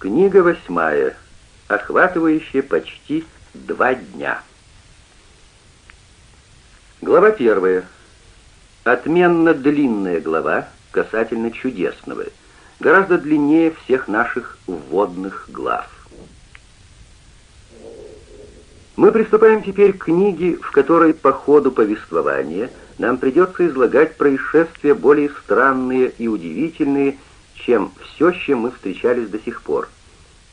Книга восьмая, охватывающая почти два дня. Глава первая. Отменно длинная глава касательно чудесного, гораздо длиннее всех наших вводных глав. Мы приступаем теперь к книге, в которой по ходу повествования нам придется излагать происшествия более странные и удивительные, чем все, с чем мы встречались до сих пор.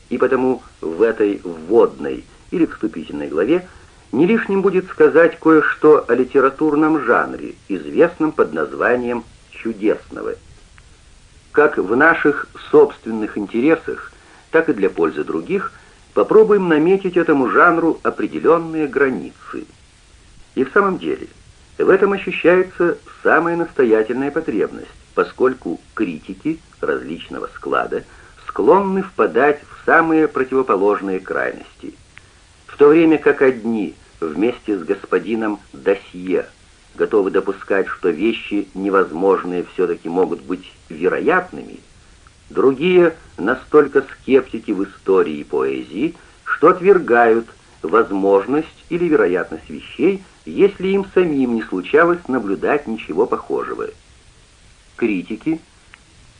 И потому в этой вводной или вступительной главе не лишним будет сказать кое-что о литературном жанре, известном под названием «чудесного». Как в наших собственных интересах, так и для пользы других – Попробуем наметить этому жанру определенные границы. И в самом деле, в этом ощущается самая настоятельная потребность, поскольку критики различного склада склонны впадать в самые противоположные крайности. В то время как одни вместе с господином Досье готовы допускать, что вещи невозможные все-таки могут быть вероятными, Другие настолько скептики в истории и поэзии, что отвергают возможность или вероятность вещей, если им самим не случалось наблюдать ничего похожего. Критики.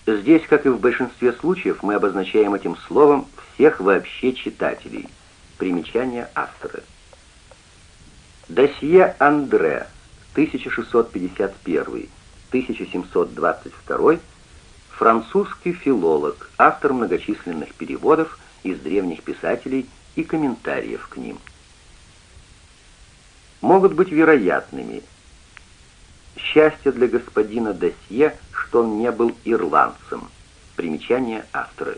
Здесь, как и в большинстве случаев, мы обозначаем этим словом всех вообще читателей. Примечание автора. Досье Андре, 1651-1722 французский филолог, автор многочисленных переводов из древних писателей и комментариев к ним. Могут быть вероятными. Счастье для господина Досье, что он не был ирландцем. Примечание автора.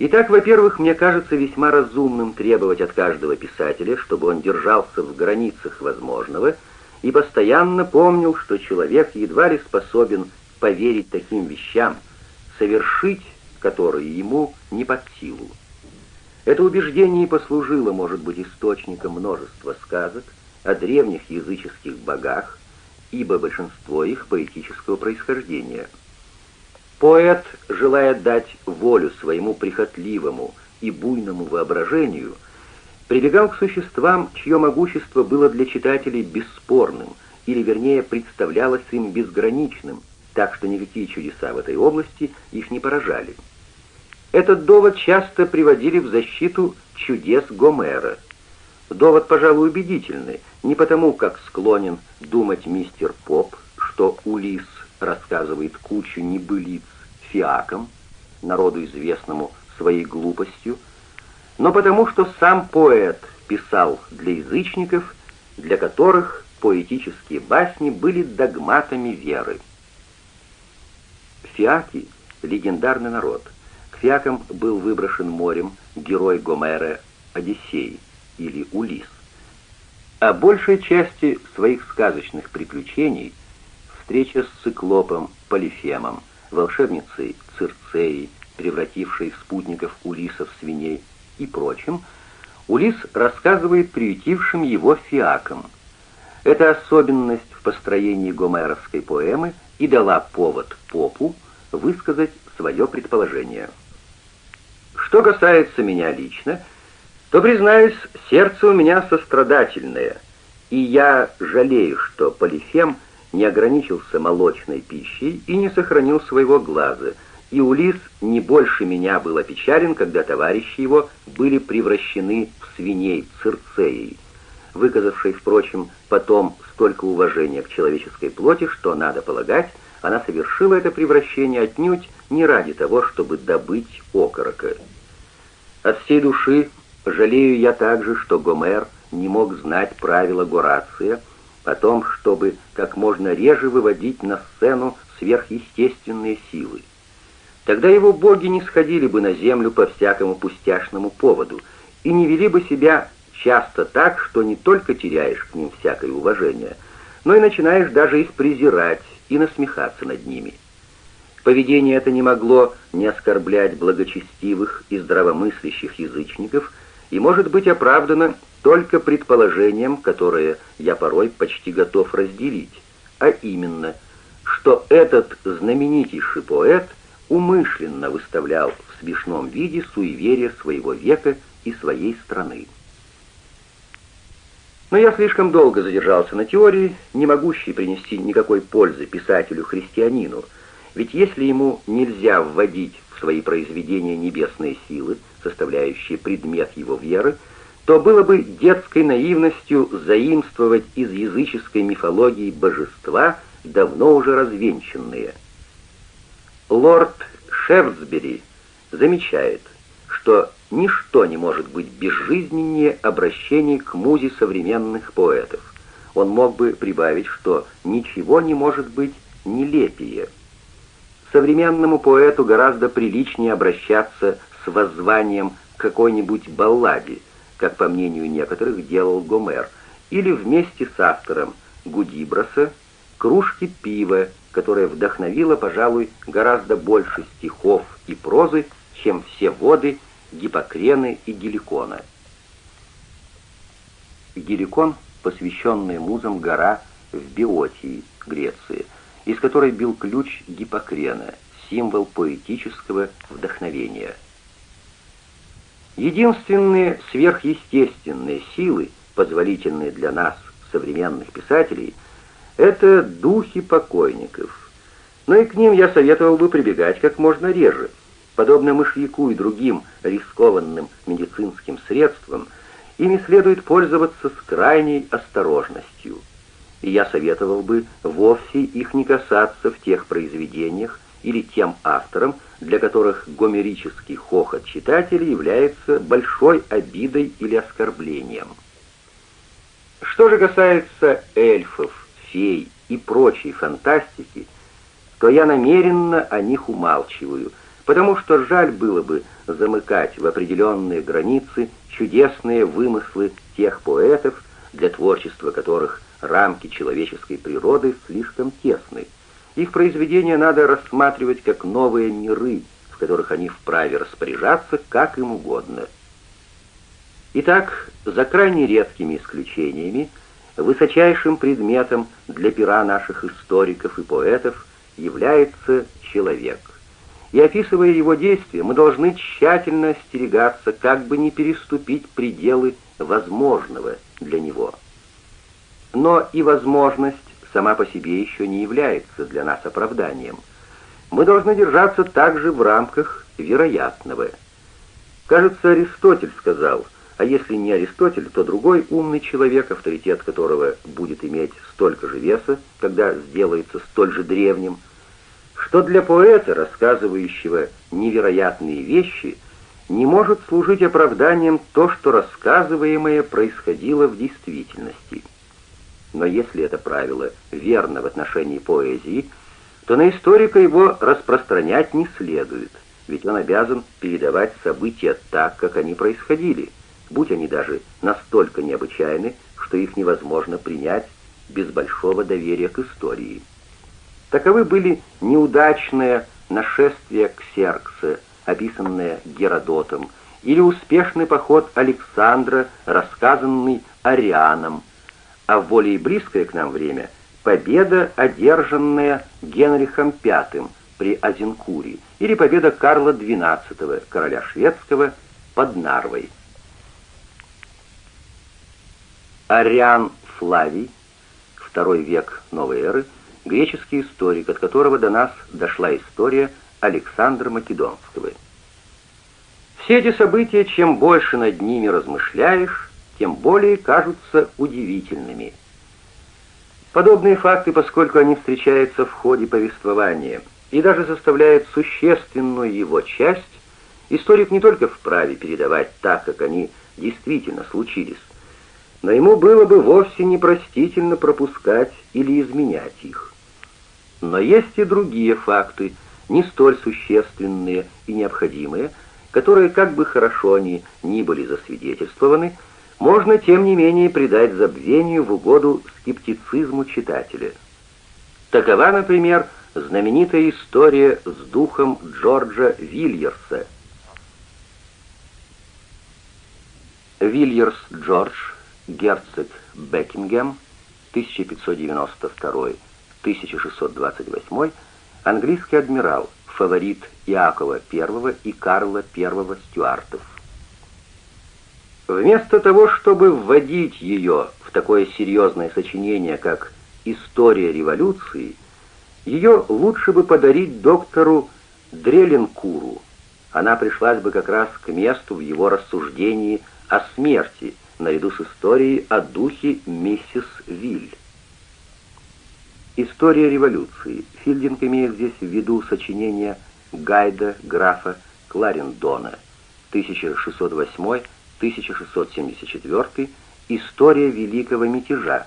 Итак, во-первых, мне кажется весьма разумным требовать от каждого писателя, чтобы он держался в границах возможного и постоянно помнил, что человек едва ли способен поверить таким вещам, совершить которые ему не под силу. Это убеждение послужило, может быть, источником множества сказок о древних языческих богах, ибо большинство их поэтического происхождения. Поэт, желая дать волю своему прихотливому и буйному воображению, прибегал к существам, чье могущество было для читателей бесспорным, или вернее представлялось им безграничным – так что никакие чудеса в этой области их не поражали. Этот довод часто приводили в защиту чудес Гомера. Довод, пожалуй, убедительный, не потому, как склонен думать мистер Поп, что Улис рассказывает кучу небылиц фиакам, народу известному своей глупостью, но потому, что сам поэт писал для язычников, для которых поэтические басни были догматами веры. Фиаки — легендарный народ. К фиакам был выброшен морем герой Гомера Одиссей или Улис. О большей части своих сказочных приключений встреча с циклопом Полифемом, волшебницей Цирцеей, превратившей спутников Улиса в свиней и прочим, Улис рассказывает приютившим его фиакам. Эта особенность в построении гомеровской поэмы и дала повод Попу высказать свое предположение. Что касается меня лично, то, признаюсь, сердце у меня сострадательное, и я жалею, что Полифем не ограничился молочной пищей и не сохранил своего глаза, и Улис не больше меня был опечален, когда товарищи его были превращены в свиней Цирцеей, выказавшей, впрочем, потом столько уважения к человеческой плоти, что, надо полагать, она совершила это превращение отнюдь не ради того, чтобы добыть окорока. От всей души жалею я также, что Гомер не мог знать правила Горация о том, чтобы как можно реже выводить на сцену сверхъестественные силы. Тогда его боги не сходили бы на землю по всякому пустяшному поводу и не вели бы себя часто так, что не только теряешь к ним всякое уважение, но и начинаешь даже их презирать, и насмехаться над ними. Поведение это не могло не оскорблять благочестивых и здравомыслящих язычников и может быть оправдано только предположением, которое я порой почти готов разделить, а именно, что этот знаменитейший поэт умышленно выставлял в смешном виде суеверия своего века и своей страны. Но я слишком долго задержался на теории, не могущей принести никакой пользы писателю-христианину, ведь если ему нельзя вводить в свои произведения небесные силы, составляющие предмет его веры, то было бы детской наивностью заимствовать из языческой мифологии божества, давно уже развенчанные. Лорд Шефсбери замечает, что ничто не может быть безжизненнее обращений к музе современных поэтов. Он мог бы прибавить, что ничего не может быть нелепее. Современному поэту гораздо приличнее обращаться с воззванием к какой-нибудь балладе, как по мнению некоторых делал Гомер, или вместе с автором Гудиброса кружки пива, которая вдохновила, пожалуй, гораздо больше стихов и прозы, чем все воды Гиппокрены и Геликона. Геликон, посвященная музам гора в Биотии, Греции, из которой бил ключ Гиппокрена, символ поэтического вдохновения. Единственные сверхъестественные силы, позволительные для нас, современных писателей, это духи покойников. Но и к ним я советовал бы прибегать как можно реже. Подобно мышьяку и другим рискованным медицинским средствам, ими следует пользоваться с крайней осторожностью. И я советовал бы вовсе их не касаться в тех произведениях или тем авторам, для которых гомерический хохот читателей является большой обидой или оскорблением. Что же касается эльфов, фей и прочей фантастики, то я намеренно о них умалчиваю, потому что жаль было бы замыкать в определенные границы чудесные вымыслы тех поэтов, для творчества которых рамки человеческой природы слишком тесны, их произведения надо рассматривать как новые миры, в которых они вправе распоряжаться как им угодно. Итак, за крайне редкими исключениями, высочайшим предметом для пера наших историков и поэтов является человек. И описывая его действия, мы должны тщательно остерегаться, как бы не переступить пределы возможного для него. Но и возможность сама по себе еще не является для нас оправданием. Мы должны держаться также в рамках вероятного. Кажется, Аристотель сказал, а если не Аристотель, то другой умный человек, авторитет которого будет иметь столько же веса, когда сделается столь же древним, что для поэта, рассказывающего невероятные вещи, не может служить оправданием то, что рассказываемое происходило в действительности. Но если это правило верно в отношении поэзии, то на историка его распространять не следует, ведь он обязан передавать события так, как они происходили, будь они даже настолько необычайны, что их невозможно принять без большого доверия к истории. Таковы были неудачное нашествие Ксеркса, описанное Геродотом, или успешный поход Александра, рассказанный Арианом, а в более близкое к нам время победа, одержанная Генрихом V при Азенкуре, или победа Карла XII, короля шведского, под Нарвой. Ариан Флавий, второй век новой эры, греческий историк, от которого до нас дошла история Александра Македонского. Все эти события, чем больше над ними размышляешь, тем более кажутся удивительными. Подобные факты, поскольку они встречаются в ходе повествования и даже составляют существенную его часть, историк не только вправе передавать так, как они действительно случились, но ему было бы вовсе непростительно пропускать или изменять их. Но есть и другие факты, не столь существенные и необходимые, которые, как бы хорошо они ни были засвидетельствованы, можно, тем не менее, придать забвению в угоду скептицизму читателя. Такова, например, знаменитая история с духом Джорджа Вильерса. Вильерс Джордж, герцог Бекингем, 1592-1628, английский адмирал, фаворит Иакова I и Карла I Стюартов. Вместо того, чтобы вводить ее в такое серьезное сочинение, как «История революции», ее лучше бы подарить доктору Дреленкуру. Она пришлась бы как раз к месту в его рассуждении о смерти, наряду с историей о духе миссис Виль. История революции. Филдинг имеет здесь в виду сочинение Гайда графа Кларендона 1608-1674 «История Великого мятежа».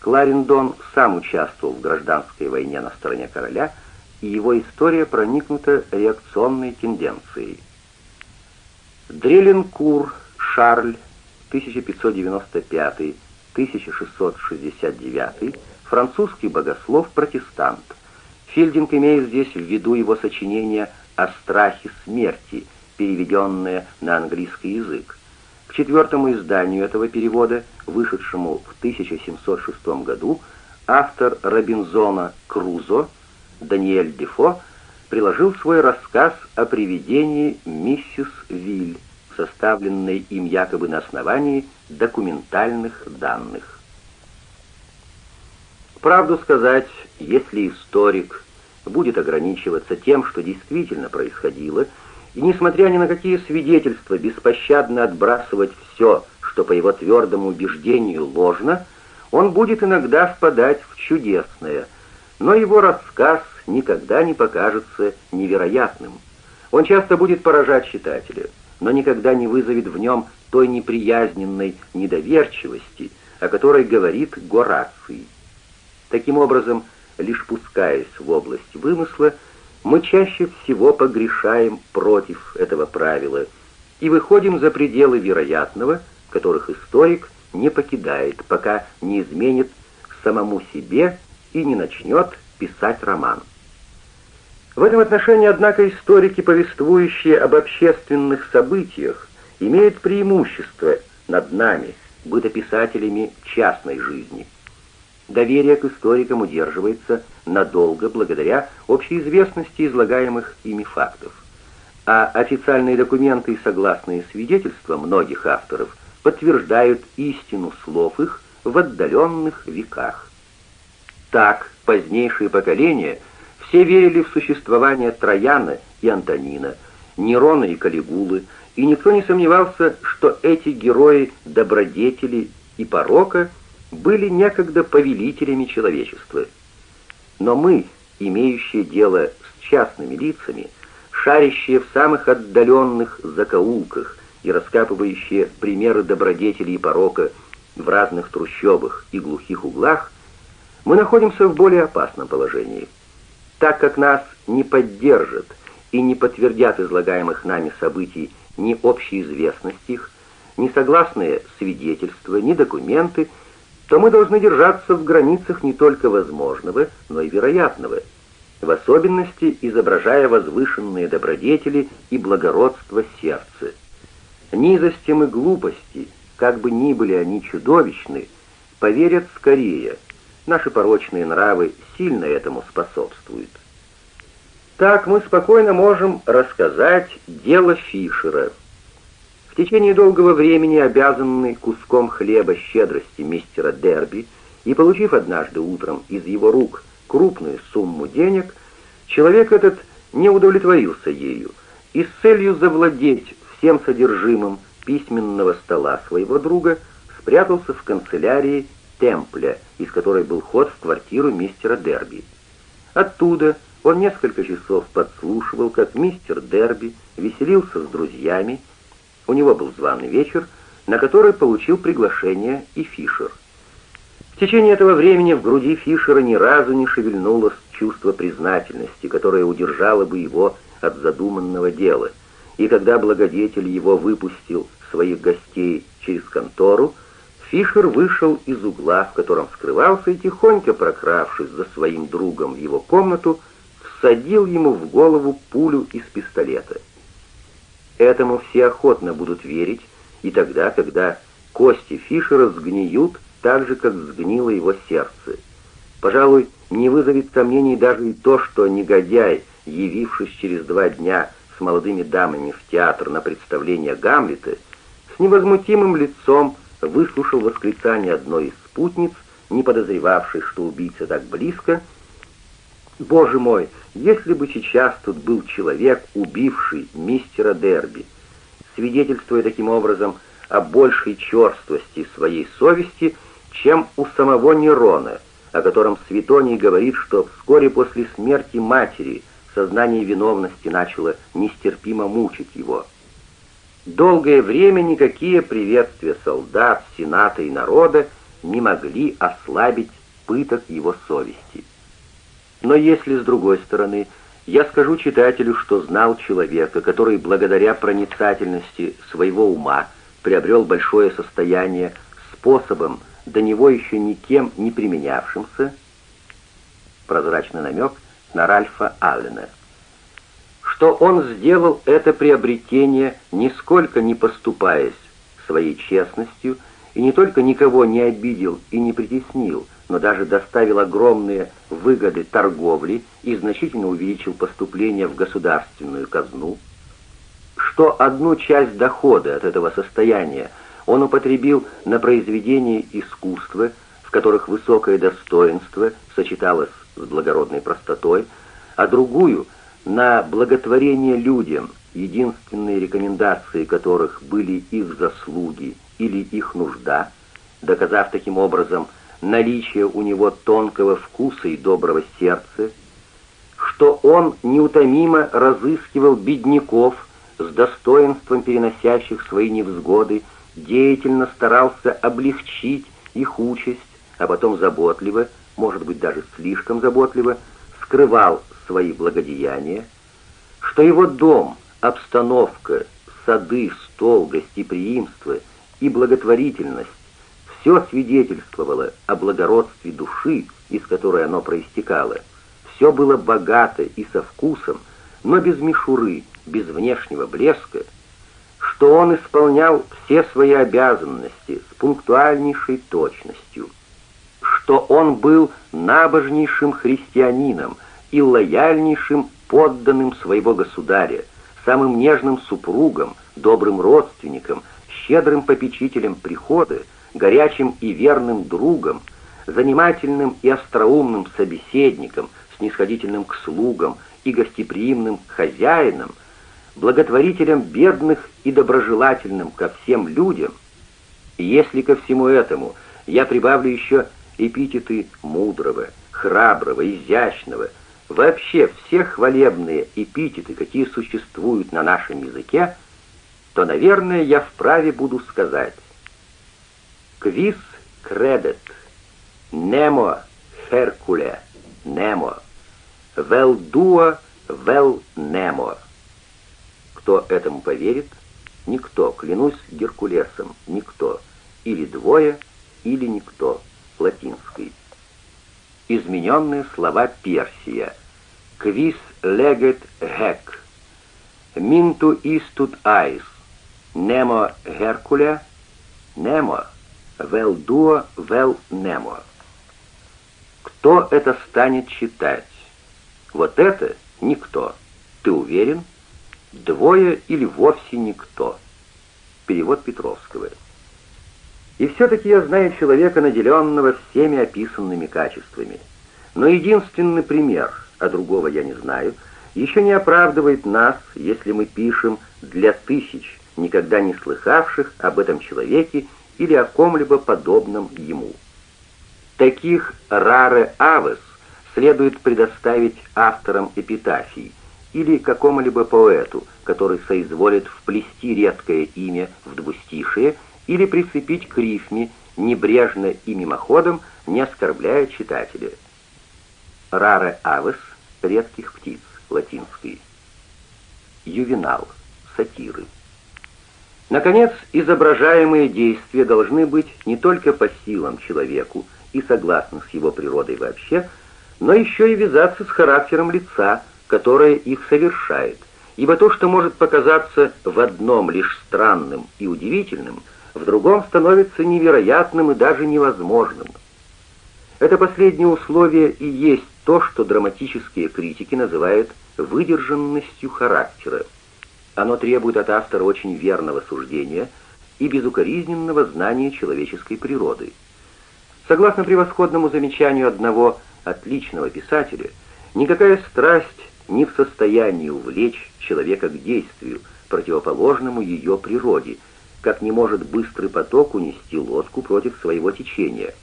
Кларендон сам участвовал в гражданской войне на стороне короля, и его история проникнута реакционной тенденцией. Дреленкур Шарль 1595-1669 французский богослов-протестант. Филдинг имеет здесь в виду его сочинение о страхе смерти, переведенное на английский язык. К четвертому изданию этого перевода, вышедшему в 1706 году, автор Робинзона Крузо, Даниэль Дефо, приложил свой рассказ о привидении миссис Виль, составленной им якобы на основании документальных данных. Правду сказать, если историк будет ограничиваться тем, что действительно происходило, и, несмотря ни на какие свидетельства, беспощадно отбрасывать все, что по его твердому убеждению ложно, он будет иногда впадать в чудесное, но его рассказ никогда не покажется невероятным. Он часто будет поражать читателя, но никогда не вызовет в нем той неприязненной недоверчивости, о которой говорит Гораций. Таким образом, лишь пускаясь в область вымысла, мы чаще всего погрешаем против этого правила и выходим за пределы вероятного, которых историк не покидает, пока не изменит самому себе и не начнет писать роман. В этом отношении, однако, историки, повествующие об общественных событиях, имеют преимущество над нами, бытописателями частной жизни – Доверие к историкам удерживается надолго благодаря общеизвестности излагаемых ими фактов. А официальные документы и согласные свидетельства многих авторов подтверждают истину слов их в отдаленных веках. Так, позднейшие поколения все верили в существование Трояна и Антонина, Нерона и Калигулы, и никто не сомневался, что эти герои добродетели и порока – были некогда повелителями человечества. Но мы, имеющие дело с частными лицами, шарящие в самых отдаленных закоулках и раскапывающие примеры добродетели и порока в разных трущобах и глухих углах, мы находимся в более опасном положении. Так как нас не поддержат и не подтвердят излагаемых нами событий ни общеизвестность их, ни согласные свидетельства, ни документы, то мы должны держаться в границах не только возможного, но и вероятного, в особенности изображая возвышенные добродетели и благородство сердца. Низостям и глупости, как бы ни были они чудовищны, поверят скорее. Наши порочные нравы сильно этому способствуют. Так мы спокойно можем рассказать дело Фишера – в течение долгого времени обязанный куском хлеба щедрости мистера Дерби и получив однажды утром из его рук крупную сумму денег, человек этот не удовлетворился ею и с целью завладеть всем содержимым письменного стола своего друга спрятался в канцелярии Темпля, из которой был ход в квартиру мистера Дерби. Оттуда он несколько часов подслушивал, как мистер Дерби веселился с друзьями у него был званый вечер, на который получил приглашение и Фишер. В течение этого времени в груди Фишера ни разу не шевельнулось чувство признательности, которое удержало бы его от задуманного дела. И когда благодетель его выпустил своих гостей через контору, Фишер вышел из угла, в котором скрывался, и тихонько прокравшись за своим другом в его комнату, всадил ему в голову пулю из пистолета. Этому все охотно будут верить, и тогда, когда кости Фишера сгниют так же, как сгнило его сердце. Пожалуй, не вызовет сомнений даже и то, что негодяй, явившись через два дня с молодыми дамами в театр на представление Гамлета, с невозмутимым лицом выслушал восклицание одной из спутниц, не подозревавшей, что убийца так близко. «Боже мой, если бы сейчас тут был человек, убивший мистера Дерби!» свидетельствуя таким образом о большей черствости своей совести, чем у самого Нерона, о котором Светоний говорит, что вскоре после смерти матери сознание виновности начало нестерпимо мучить его. Долгое время никакие приветствия солдат, сената и народа не могли ослабить пыток его совести. Но если, с другой стороны, я скажу читателю, что знал человека, который благодаря проницательности своего ума приобрел большое состояние способом, до него еще никем не применявшимся, прозрачный намек на Ральфа Аллена – что он сделал это приобретение, нисколько не поступаясь своей честностью, и не только никого не обидел и не притеснил, но даже доставил огромные выгоды торговли и значительно увеличил поступления в государственную казну, что одну часть дохода от этого состояния он употребил на произведения искусства, в которых высокое достоинство сочеталось с благородной простотой, а другую — на благотворение людям, единственные рекомендации которых были их заслуги или их нужда, доказав таким образом наличие у него тонкого вкуса и доброго сердца, что он неутомимо разыскивал бедняков с достоинством переносящих свои невзгоды, деятельно старался облегчить их участь, а потом заботливо, может быть даже слишком заботливо, скрывал свои благодеяния, что его дом, обстановка, сады, стол, гостеприимство и благотворительность все свидетельствовало о благородстве души, из которой оно проистекало. Все было богато и со вкусом, но без мишуры, без внешнего блеска, что он исполнял все свои обязанности с пунктуальнейшей точностью, что он был набожнейшим христианином, и лояльнейшим подданным своего государя, самым нежным супругом, добрым родственником, щедрым попечителем прихода, горячим и верным другом, занимательным и остроумным собеседником, снисходительным к слугам и гостеприимным хозяином, благотворителем бедных и доброжелательным ко всем людям. И если ко всему этому я прибавлю еще эпитеты мудрого, храброго, изящного, вообще все хвалебные эпитеты, какие существуют на нашем языке, то, наверное, я вправе буду сказать «Квис кредет, немо херкуле, немо, вел дуа, вел немо». Кто этому поверит? Никто, клянусь Геркулесом, никто. Или двое, или никто. Латинский. Измененные слова Персия – quis leget hec, mintu istut ais, nemo Hercule, nemo, vel duo, vel nemo. Кто это станет читать? Вот это никто. Ты уверен? Двое или вовсе никто. Перевод Петровского. И все-таки я знаю человека, наделенного всеми описанными качествами. Но единственный пример — а другого я не знаю, еще не оправдывает нас, если мы пишем для тысяч, никогда не слыхавших об этом человеке или о ком-либо подобном ему. Таких раре авес следует предоставить авторам эпитафий или какому-либо поэту, который соизволит вплести редкое имя в двустишие или прицепить к рифме, небрежно и мимоходом, не оскорбляя читателя. Раре авес редких птиц, латинский. Ювенал, сатиры. Наконец, изображаемые действия должны быть не только по силам человеку и согласны с его природой вообще, но еще и вязаться с характером лица, которое их совершает, ибо то, что может показаться в одном лишь странным и удивительным, в другом становится невероятным и даже невозможным. Это последнее условие и есть то, что драматические критики называют выдержанностью характера. Оно требует от автора очень верного суждения и безукоризненного знания человеческой природы. Согласно превосходному замечанию одного отличного писателя, никакая страсть не в состоянии увлечь человека к действию, противоположному ее природе, как не может быстрый поток унести лодку против своего течения.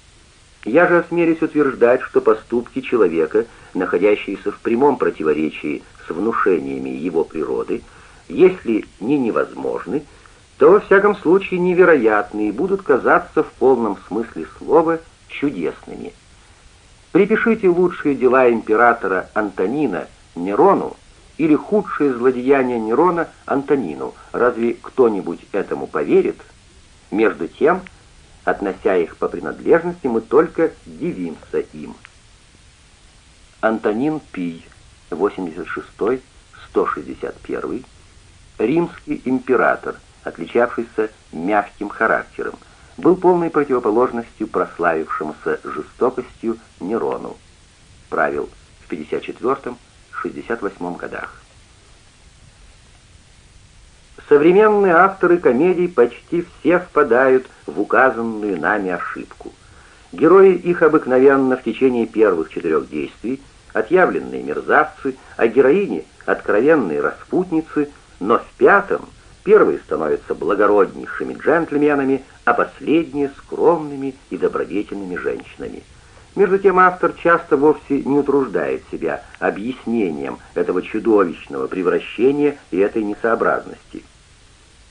Я же осмелюсь утверждать, что поступки человека, находящиеся в прямом противоречии с внушениями его природы, если не невозможны, то во всяком случае невероятны и будут казаться в полном смысле слова чудесными. Припишите лучшие дела императора Антонина Нерону или худшие злодеяния Нерона Антонину. Разве кто-нибудь этому поверит? Между тем, относя их по принадлежности, мы только дивимся им. Антонин Пий, 86-161, римский император, отличавшийся мягким характером, был полной противоположностью прославившемуся жестокостью Нерону. Правил в 54-68 годах. Современные авторы комедий почти все впадают в указанную нами ошибку. Герои их обыкновенно в течение первых четырех действий отъявленные мерзавцы, а героини — откровенные распутницы, но в пятом первые становятся благороднейшими джентльменами, а последние — скромными и добродетельными женщинами. Между тем автор часто вовсе не утруждает себя объяснением этого чудовищного превращения и этой несообразности.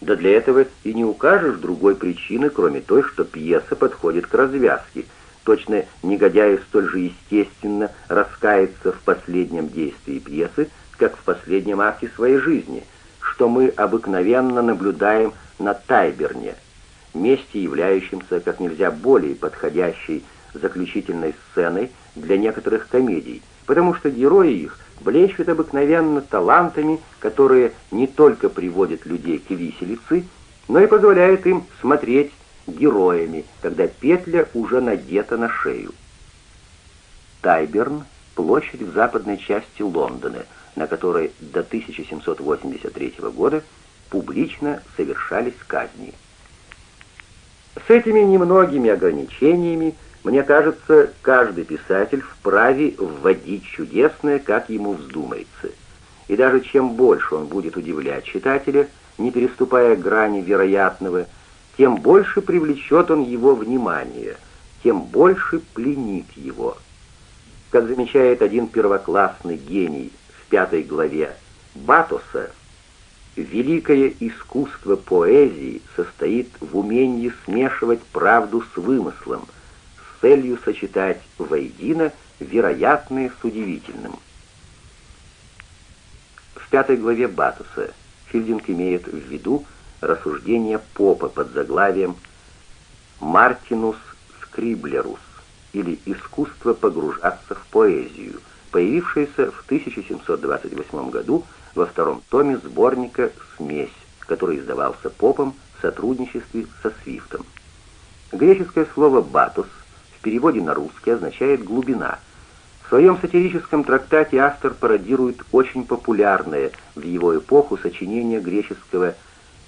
Да для этого и не укажешь другой причины, кроме той, что пьеса подходит к развязке. Точно негодяю столь же естественно раскаяться в последнем действии пьесы, как в последнем акте своей жизни, что мы обыкновенно наблюдаем на Тайберне – месте, являющемся как нельзя более подходящей заключительной сценой для некоторых комедий, потому что герои их блещут обыкновенно талантами, которые не только приводят людей к виселице, но и позволяют им смотреть героями, когда петля уже надета на шею. Тайберн – площадь в западной части Лондона, на которой до 1783 года публично совершались казни. С этими немногими ограничениями, мне кажется, каждый писатель вправе вводить чудесное, как ему вздумается. И даже чем больше он будет удивлять читателя, не переступая грани вероятного, тем больше привлечет он его внимание, тем больше пленит его. Как замечает один первоклассный гений пятой главе Батоса, Великое искусство поэзии состоит в умении смешивать правду с вымыслом, с целью сочетать воедино вероятное с удивительным. В пятой главе Батуса Филдинг имеет в виду рассуждение Попа под заглавием «Мартинус Скриблерус» или «Искусство погружаться в поэзию», появившееся в 1728 году во втором томе сборника «Смесь», который издавался Попом в сотрудничестве со Свифтом. Греческое слово «батус» в переводе на русский означает «глубина». В своем сатирическом трактате автор пародирует очень популярное в его эпоху сочинение греческого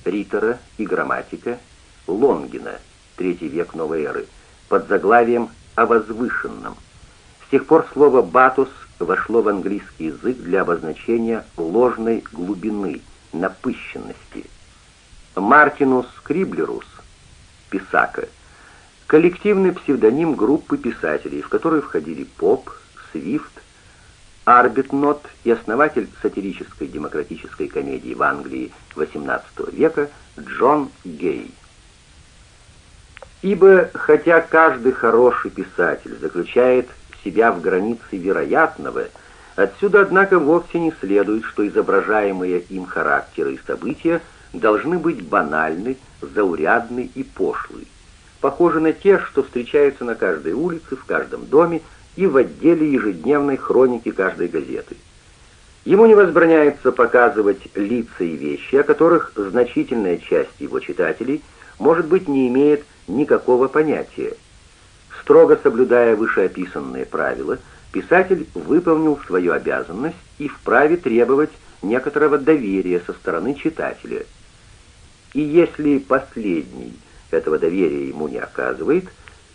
ритора и грамматика Лонгина, третий век новой эры, под заглавием «О возвышенном». С тех пор слово «батус» вошло в английский язык для обозначения ложной глубины, напыщенности. Мартинус Криблерус, Писака, коллективный псевдоним группы писателей, в которую входили Поп, Свифт, Арбитнот и основатель сатирической демократической комедии в Англии XVIII века Джон Гей. Ибо хотя каждый хороший писатель заключает себя в границе вероятного, отсюда, однако, вовсе не следует, что изображаемые им характеры и события должны быть банальны, заурядны и пошлы, похожи на те, что встречаются на каждой улице, в каждом доме и в отделе ежедневной хроники каждой газеты. Ему не возбраняется показывать лица и вещи, о которых значительная часть его читателей, может быть, не имеет никакого понятия, Строго соблюдая вышеописанные правила, писатель выполнил свою обязанность и вправе требовать некоторого доверия со стороны читателя. И если последний этого доверия ему не оказывает,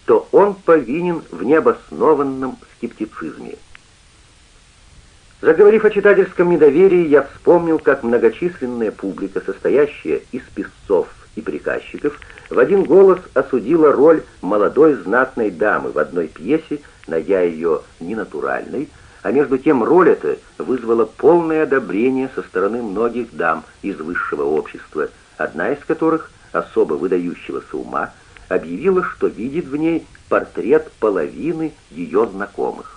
то он повинен в необоснованном скептицизме. Заговорив о читательском недоверии, я вспомнил, как многочисленная публика, состоящая из писцов и приказчиков, в один голос осудила роль молодой знатной дамы в одной пьесе, найдя ее ненатуральной, а между тем роль эта вызвала полное одобрение со стороны многих дам из высшего общества, одна из которых, особо выдающегося ума, объявила, что видит в ней портрет половины ее знакомых.